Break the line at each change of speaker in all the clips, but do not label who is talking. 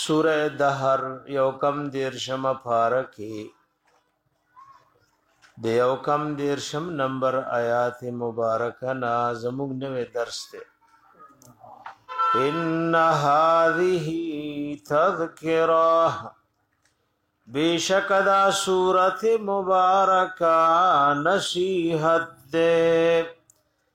سوره دهر یو کم دیر شم پارکی د یو کم دیر شم نمبر آیات مبارکه نا زموږ نوې درس ته ان هذه تذکرہ بیشک دا سورت مبارکہ نصیحت دے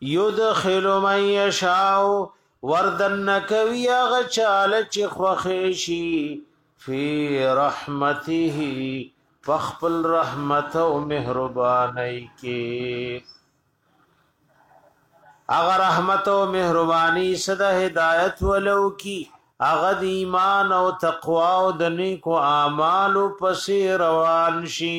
یدخل من یشاء وردن کوي هغه چاله چې خوخه شي فی رحمته فخپل رحمت او مهرباني کې هغه رحمت او مهرباني صد هدایت ولو کی هغه د ایمان او تقوا او د نیکو اعمالو پسې روان شي